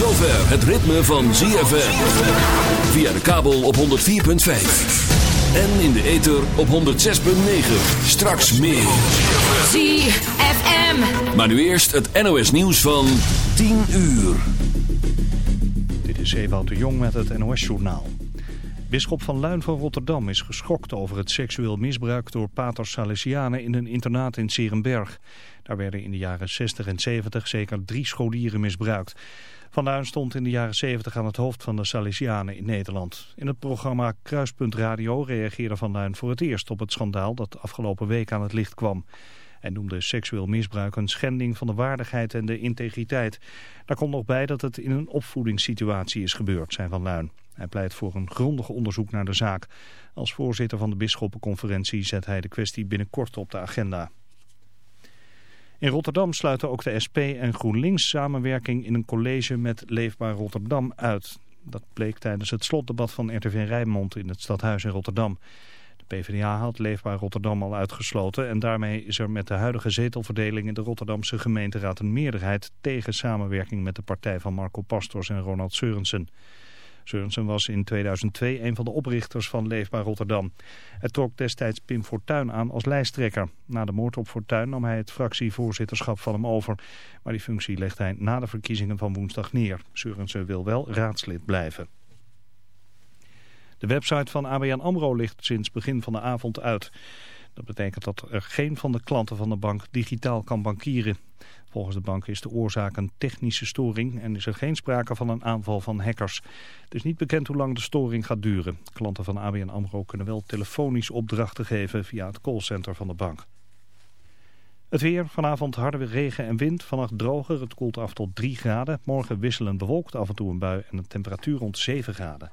zover het ritme van ZFM. Via de kabel op 104.5. En in de ether op 106.9. Straks meer. ZFM. Maar nu eerst het NOS nieuws van 10 uur. Dit is Ewout de Jong met het NOS-journaal. Bisschop van Luin van Rotterdam is geschokt over het seksueel misbruik door paters Salesianen in een internaat in Serenberg. Daar werden in de jaren 60 en 70 zeker drie scholieren misbruikt. Van Luin stond in de jaren 70 aan het hoofd van de Salesianen in Nederland. In het programma Kruispunt Radio reageerde Van Luin voor het eerst op het schandaal dat afgelopen week aan het licht kwam. Hij noemde seksueel misbruik een schending van de waardigheid en de integriteit. Daar komt nog bij dat het in een opvoedingssituatie is gebeurd, zei Van Luin. Hij pleit voor een grondig onderzoek naar de zaak. Als voorzitter van de bisschoppenconferentie zet hij de kwestie binnenkort op de agenda. In Rotterdam sluiten ook de SP en GroenLinks samenwerking in een college met Leefbaar Rotterdam uit. Dat bleek tijdens het slotdebat van RTV Rijnmond in het stadhuis in Rotterdam. De PvdA had Leefbaar Rotterdam al uitgesloten en daarmee is er met de huidige zetelverdeling in de Rotterdamse gemeenteraad een meerderheid tegen samenwerking met de partij van Marco Pastors en Ronald Seurensen. Seurensen was in 2002 een van de oprichters van Leefbaar Rotterdam. Het trok destijds Pim Fortuyn aan als lijsttrekker. Na de moord op Fortuyn nam hij het fractievoorzitterschap van hem over. Maar die functie legt hij na de verkiezingen van woensdag neer. Seurensen wil wel raadslid blijven. De website van ABN AMRO ligt sinds begin van de avond uit. Dat betekent dat er geen van de klanten van de bank digitaal kan bankieren. Volgens de bank is de oorzaak een technische storing en is er geen sprake van een aanval van hackers. Het is niet bekend hoe lang de storing gaat duren. Klanten van ABN AMRO kunnen wel telefonisch opdrachten geven via het callcenter van de bank. Het weer, vanavond harde regen en wind, vannacht droger, het koelt af tot 3 graden. Morgen wisselend bewolkt, af en toe een bui en een temperatuur rond 7 graden.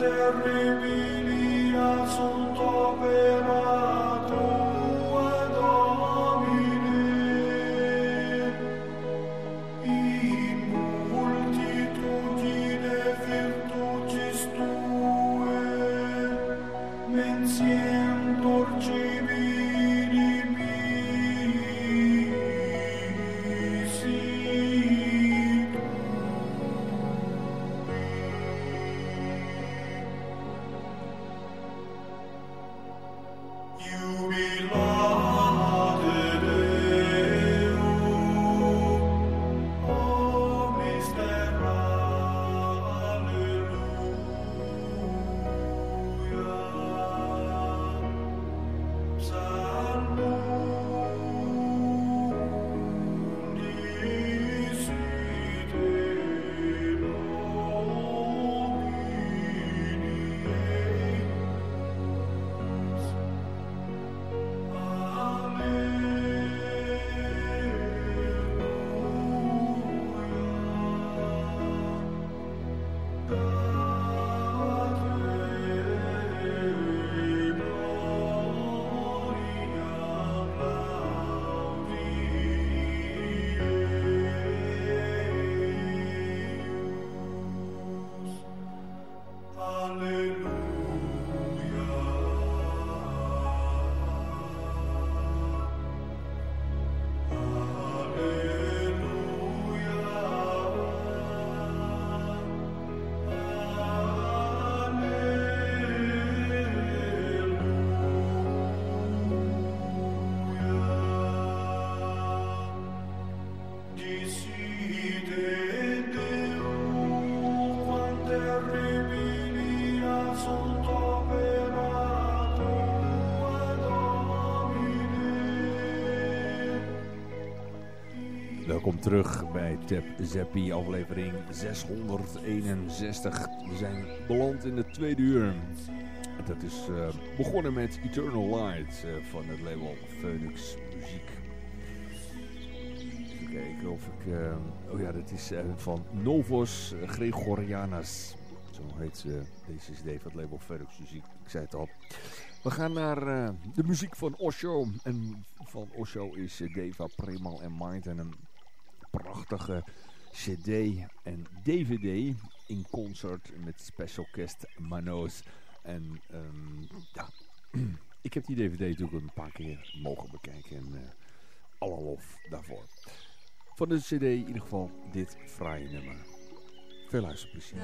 Terribili Divini assunto per Welkom terug bij Tap Zeppi, aflevering 661. We zijn beland in het tweede uur. Dat is uh, begonnen met Eternal Light uh, van het label Phoenix Muziek. Even kijken of ik... Uh, oh ja, dat is van Novos Gregorianas. Zo heet deze cd van het label Phoenix Muziek. Ik zei het al. We gaan naar de muziek van Osho. En van Osho is Deva, Premal en Mind. En een prachtige cd en dvd in concert met special guest Manos. En um, ja, ik heb die dvd natuurlijk een paar keer mogen bekijken en uh, alle lof daarvoor. Van de cd in ieder geval dit fraaie nummer. Veel luisterplezier.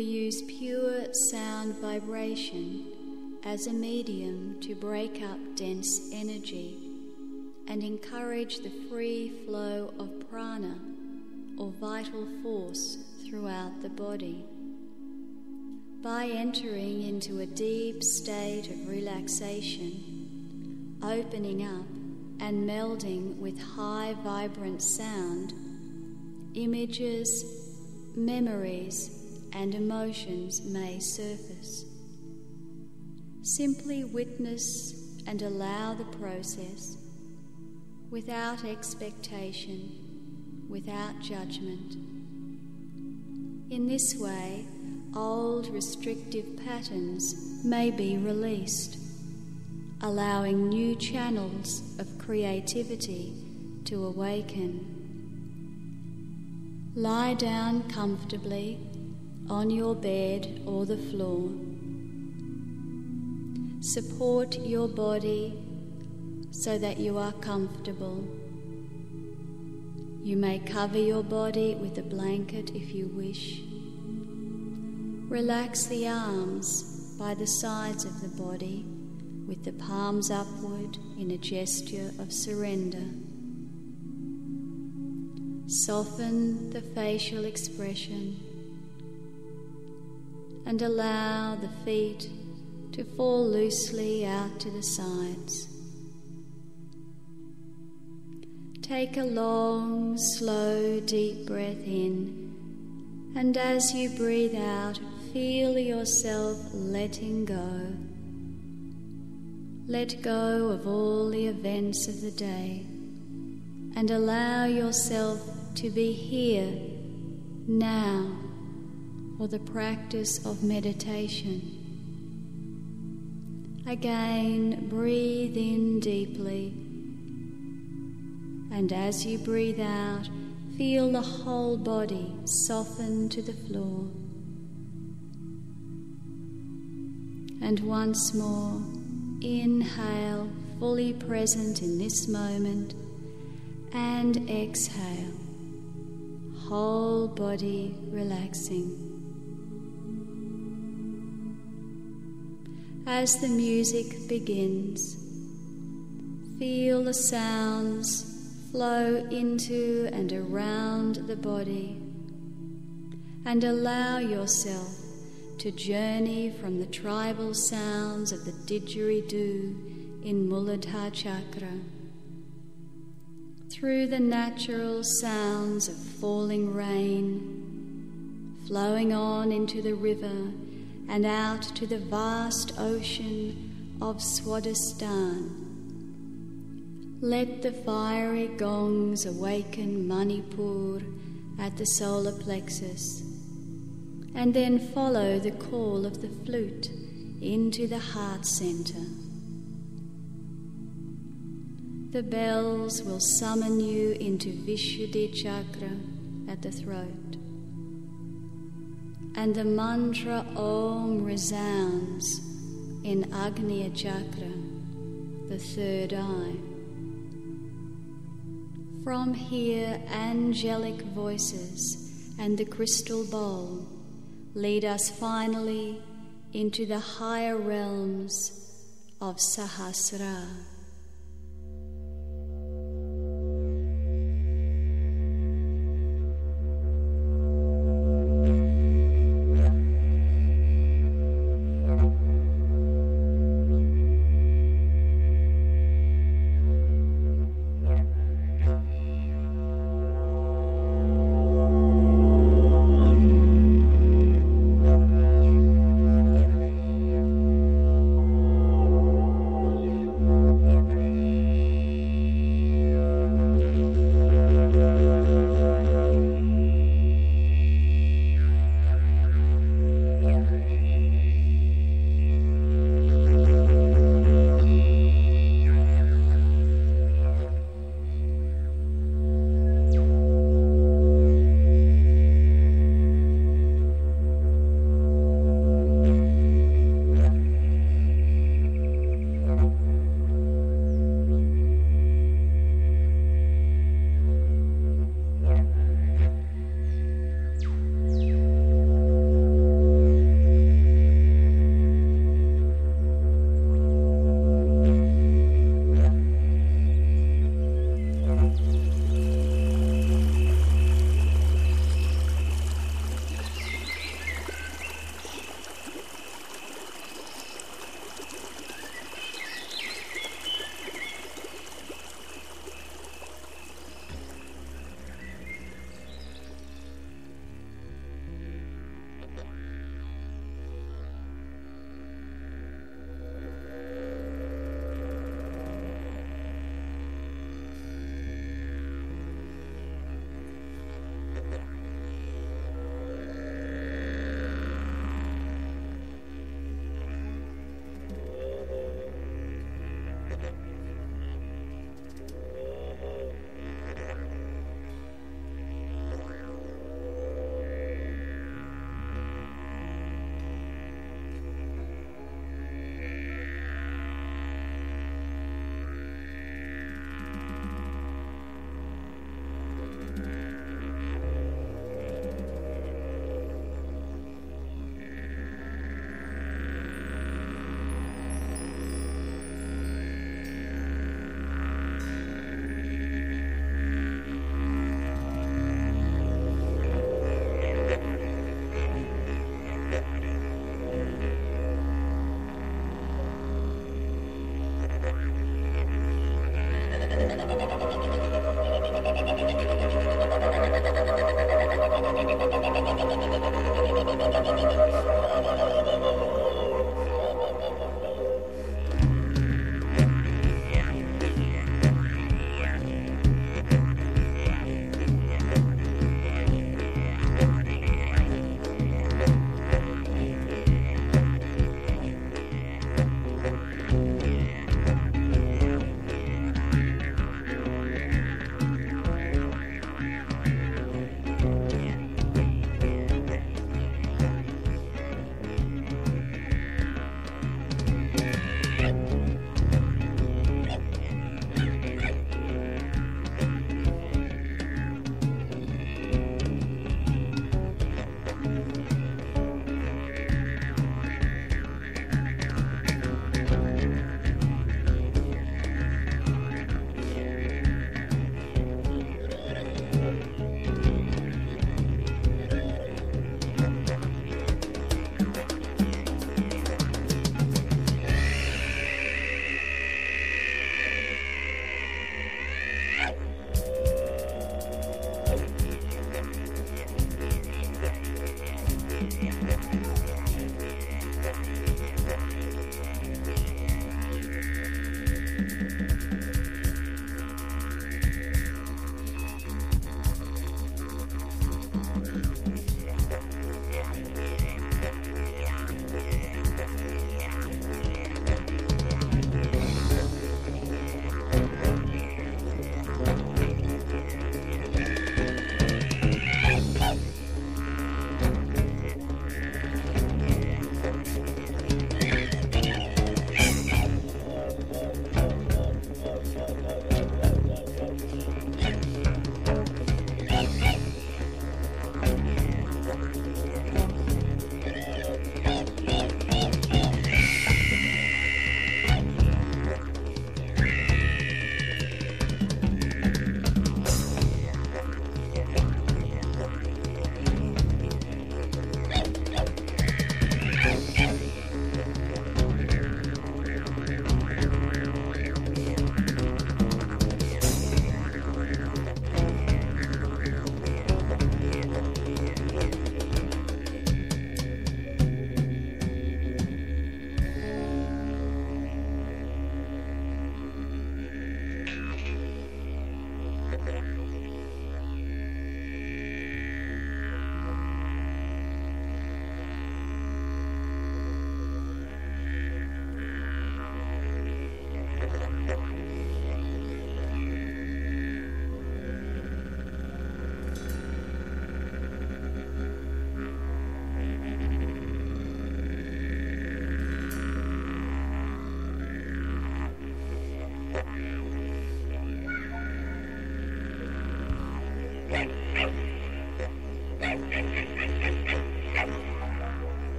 We use pure sound vibration as a medium to break up dense energy and encourage the free flow of prana or vital force throughout the body. By entering into a deep state of relaxation, opening up and melding with high vibrant sound, images, memories, and emotions may surface. Simply witness and allow the process without expectation, without judgment. In this way, old restrictive patterns may be released, allowing new channels of creativity to awaken. Lie down comfortably on your bed or the floor. Support your body so that you are comfortable. You may cover your body with a blanket if you wish. Relax the arms by the sides of the body with the palms upward in a gesture of surrender. Soften the facial expression and allow the feet to fall loosely out to the sides. Take a long, slow, deep breath in, and as you breathe out, feel yourself letting go. Let go of all the events of the day and allow yourself to be here now for the practice of meditation. Again, breathe in deeply, and as you breathe out, feel the whole body soften to the floor. And once more, inhale, fully present in this moment, and exhale, whole body relaxing. As the music begins, feel the sounds flow into and around the body and allow yourself to journey from the tribal sounds of the didgeridoo in Muladhara Chakra through the natural sounds of falling rain, flowing on into the river and out to the vast ocean of Swadhisthana. Let the fiery gongs awaken Manipur at the solar plexus, and then follow the call of the flute into the heart center. The bells will summon you into Vishuddhi chakra at the throat. And the mantra Om resounds in Agnya chakra, the third eye. From here, angelic voices and the crystal bowl lead us finally into the higher realms of Sahasra.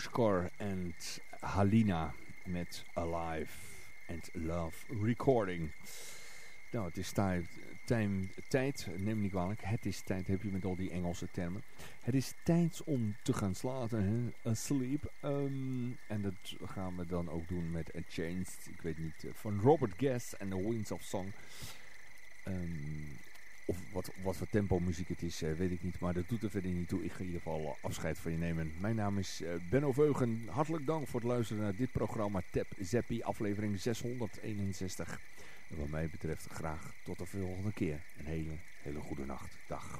Pushkar en Halina met Alive and Love Recording. Nou, het is tijd, tijd, neem me niet kwalijk, het is tijd, heb je met al die Engelse termen. Het is tijd om te gaan slapen, hè? Asleep. Um, en dat gaan we dan ook doen met A Changed, ik weet niet, eh, van Robert Guest en The Winds of Song. Um, of wat, wat voor tempo muziek het is, uh, weet ik niet. Maar dat doet er verder niet toe. Ik ga in ieder geval afscheid van je nemen. Mijn naam is uh, Benno Veugen. Hartelijk dank voor het luisteren naar dit programma Tap Zeppi, aflevering 661. En wat mij betreft graag tot de volgende keer. Een hele, hele goede nacht. Dag.